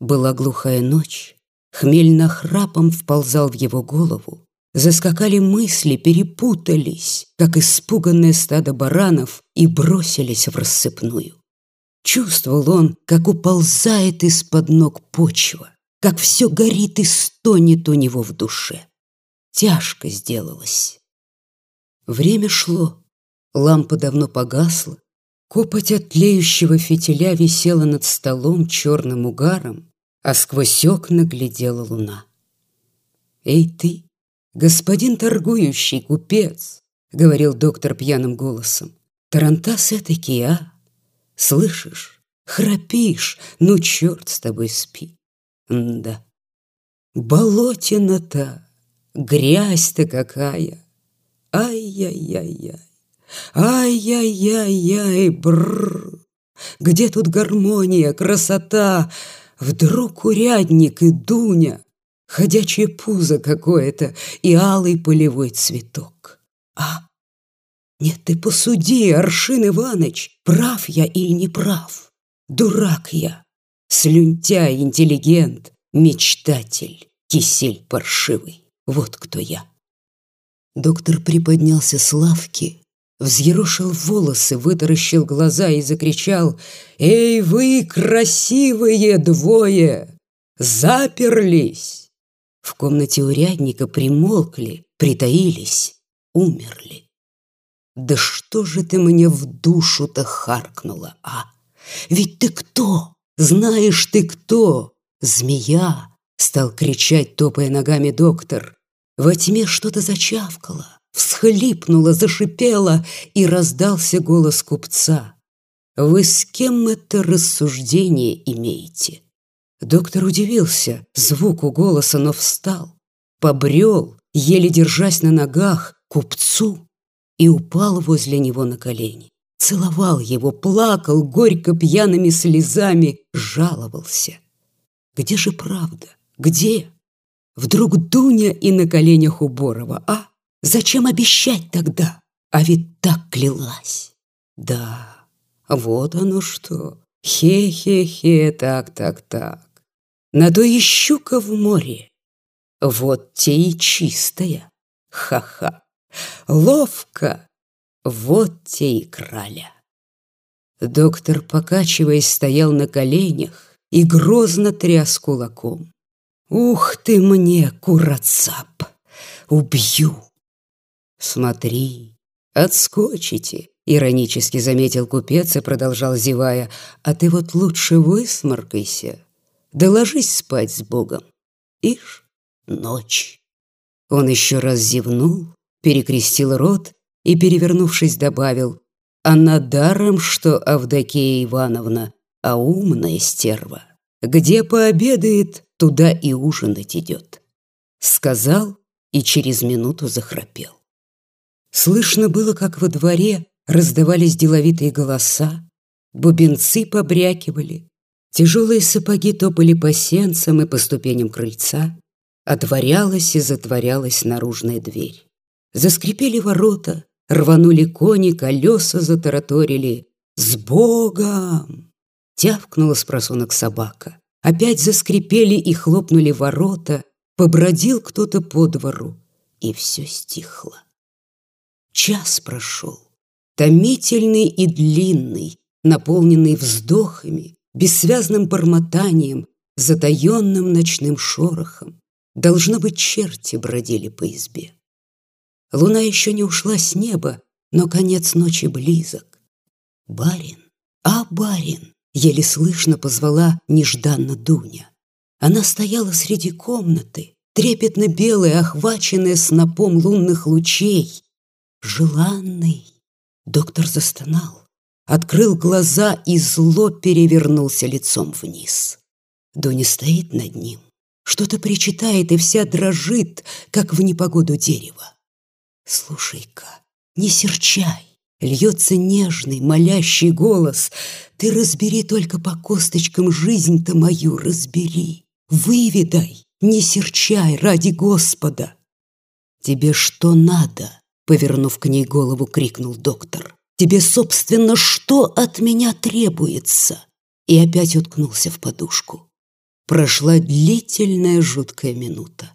Была глухая ночь, хмель нахрапом вползал в его голову, заскакали мысли, перепутались, как испуганное стадо баранов, и бросились в рассыпную. Чувствовал он, как уползает из-под ног почва, как все горит и стонет у него в душе. Тяжко сделалось. Время шло, лампа давно погасла, копоть от тлеющего фитиля висела над столом черным угаром, а сквозь окна глядела луна. «Эй ты, господин торгующий, купец!» — говорил доктор пьяным голосом. «Тарантас этакий, а? Слышишь? Храпишь? Ну, черт с тобой спи!» «Да, болотина-то, грязь-то какая! Ай-яй-яй-яй! Ай-яй-яй-яй, бррр! Где тут гармония, красота? Вдруг урядник и Дуня, ходячее пузо какое-то и алый полевой цветок. А? Нет, ты посуди, Аршин Иваныч, прав я или не прав? Дурак я, слюнтяй, интеллигент, мечтатель, кисель паршивый. Вот кто я. Доктор приподнялся с лавки, взъерошил волосы, вытаращил глаза и закричал «Эй вы, красивые двое! Заперлись!» В комнате урядника примолкли, притаились, умерли. «Да что же ты мне в душу-то харкнула, а? Ведь ты кто? Знаешь ты кто? Змея!» Стал кричать, топая ногами доктор. Во тьме что-то зачавкало всхлипнула, зашипела, и раздался голос купца. «Вы с кем это рассуждение имеете?» Доктор удивился звуку голоса, но встал, побрел, еле держась на ногах, купцу и упал возле него на колени. Целовал его, плакал горько пьяными слезами, жаловался. Где же правда? Где? Вдруг Дуня и на коленях у Борова, а? Зачем обещать тогда? А ведь так клялась. Да, вот оно что. Хе-хе-хе, так-так-так. На то и щука в море. Вот те и чистая. Ха-ха. Ловко. Вот те и краля. Доктор, покачиваясь, стоял на коленях и грозно тряс кулаком. «Ух ты мне, курацап! Убью!» «Смотри, отскочите!» — иронически заметил купец и продолжал зевая. «А ты вот лучше высморкайся, да ложись спать с Богом. Ишь, ночь!» Он еще раз зевнул, перекрестил рот и, перевернувшись, добавил, «Она даром, что Авдокея Ивановна, а умная стерва. Где пообедает, туда и ужинать идет». Сказал и через минуту захрапел. Слышно было, как во дворе раздавались деловитые голоса, бубенцы побрякивали, тяжелые сапоги топали по сенцам и по ступеням крыльца, отворялась и затворялась наружная дверь. Заскрипели ворота, рванули кони, колеса затараторили. «С Богом!» Тявкнула с просонок собака. Опять заскрипели и хлопнули ворота, побродил кто-то по двору, и все стихло. Час прошел, томительный и длинный, наполненный вздохами, бессвязным бормотанием, затаенным ночным шорохом. Должно быть, черти бродили по избе. Луна еще не ушла с неба, но конец ночи близок. «Барин! А, барин!» — еле слышно позвала нежданно Дуня. Она стояла среди комнаты, трепетно белая, охваченная снопом лунных лучей, желанный. Доктор застонал, открыл глаза и зло перевернулся лицом вниз. Дуня стоит над ним, что-то причитает и вся дрожит, как в непогоду дерева. Слушай-ка, не серчай, льется нежный, молящий голос. Ты разбери только по косточкам жизнь-то мою, разбери. Выведай, не серчай ради Господа. Тебе что надо? Повернув к ней голову, крикнул доктор. «Тебе, собственно, что от меня требуется?» И опять уткнулся в подушку. Прошла длительная жуткая минута.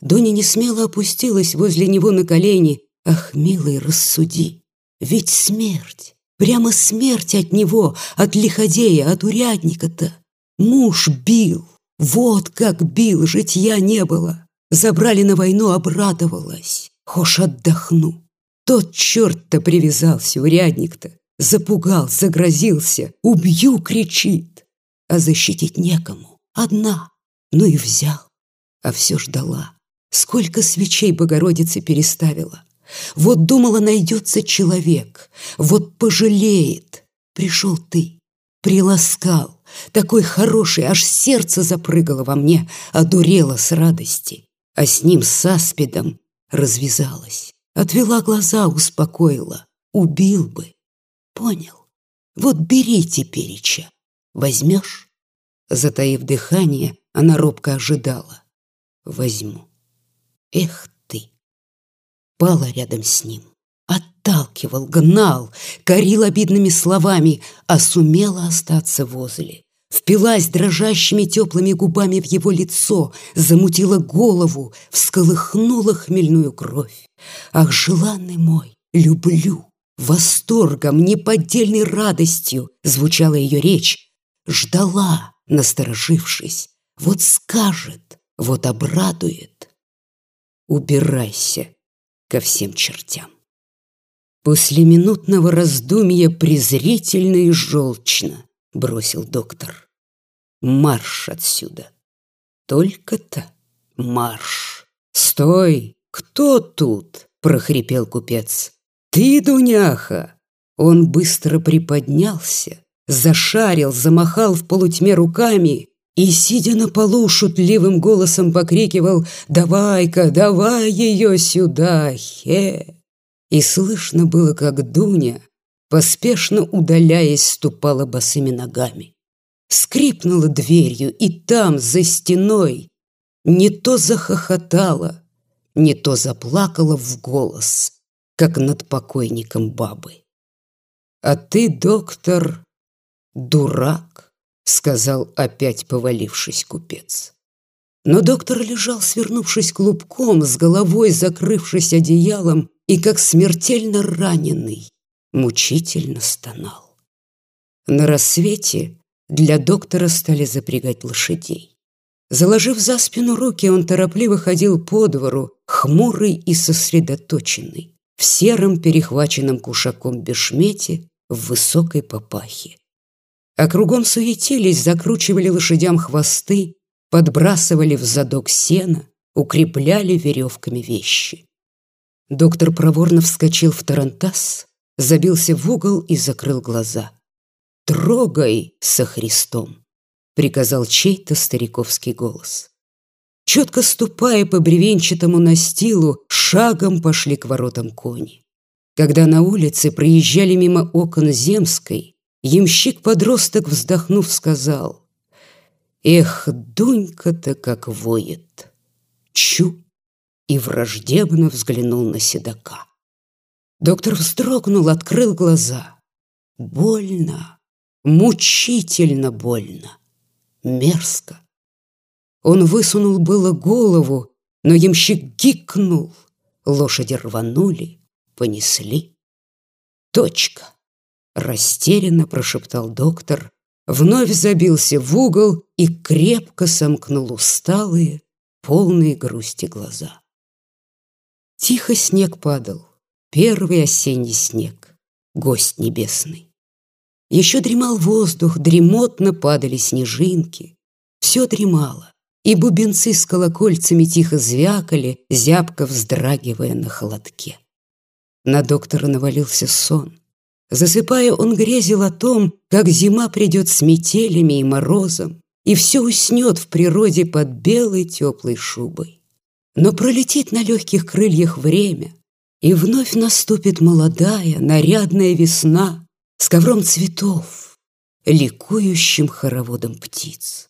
Дуня не смело опустилась возле него на колени. Ах, милый, рассуди, ведь смерть, прямо смерть от него, от лиходея, от урядника-то. Муж бил, вот как бил, житья не было. Забрали на войну, обрадовалась. Хошь отдохну. Тот черт-то привязался, урядник-то. Запугал, загрозился. Убью, кричит. А защитить некому. Одна. Ну и взял. А все ждала. Сколько свечей Богородицы переставила. Вот думала, найдется человек. Вот пожалеет. Пришел ты. Приласкал. Такой хороший, аж сердце запрыгало во мне, одурело с радости. А с ним, с аспидом, развязалась. Отвела глаза, успокоила. Убил бы. Понял. Вот бери тепереча. Возьмешь? Затаив дыхание, она робко ожидала. Возьму. Эх ты! Пала рядом с ним. Отталкивал, гнал, корил обидными словами, а сумела остаться возле. Впилась дрожащими теплыми губами в его лицо, замутила голову, всколыхнула хмельную кровь. Ах, желанный мой, люблю! Восторгом, неподдельной радостью звучала ее речь. Ждала, насторожившись. Вот скажет, вот обрадует. Убирайся ко всем чертям. После минутного раздумья презрительно и желчно бросил доктор. Марш отсюда. Только-то марш. Стой! Кто тут? прохрипел купец. Ты, Дуняха! Он быстро приподнялся, зашарил, замахал в полутьме руками и, сидя на полу, шутливым голосом покрикивал «Давай-ка, давай ее сюда, хе!» И слышно было, как Дуня, поспешно удаляясь, ступала босыми ногами. Скрипнула дверью, и там, за стеной, не то захохотала, не то заплакала в голос, как над покойником бабы. «А ты, доктор, дурак», сказал опять повалившись купец. Но доктор лежал, свернувшись клубком, с головой закрывшись одеялом, и, как смертельно раненый, мучительно стонал. На рассвете для доктора стали запрягать лошадей. Заложив за спину руки, он торопливо ходил по двору, хмурый и сосредоточенный, в сером перехваченном кушаком бешмете, в высокой папахе а кругом суетились, закручивали лошадям хвосты, подбрасывали в задок сена, укрепляли веревками вещи. Доктор проворно вскочил в тарантас, забился в угол и закрыл глаза. «Трогай со Христом!» — приказал чей-то стариковский голос. Четко ступая по бревенчатому настилу, шагом пошли к воротам кони. Когда на улице проезжали мимо окон Земской, Ямщик-подросток, вздохнув, сказал, «Эх, Дунька-то как воет!» Чу! И враждебно взглянул на седока. Доктор вздрогнул, открыл глаза. Больно, мучительно больно, мерзко. Он высунул было голову, но ямщик гикнул. Лошади рванули, понесли. Точка. Растерянно прошептал доктор, вновь забился в угол и крепко сомкнул усталые, полные грусти глаза. Тихо снег падал, первый осенний снег, гость небесный. Еще дремал воздух, дремотно падали снежинки. Все дремало, и бубенцы с колокольцами тихо звякали, зябко вздрагивая на холодке. На доктора навалился сон. Засыпая, он грезил о том, как зима придет с метелями и морозом, и все уснет в природе под белой теплой шубой. Но пролетит на легких крыльях время, и вновь наступит молодая, нарядная весна с ковром цветов, ликующим хороводом птиц.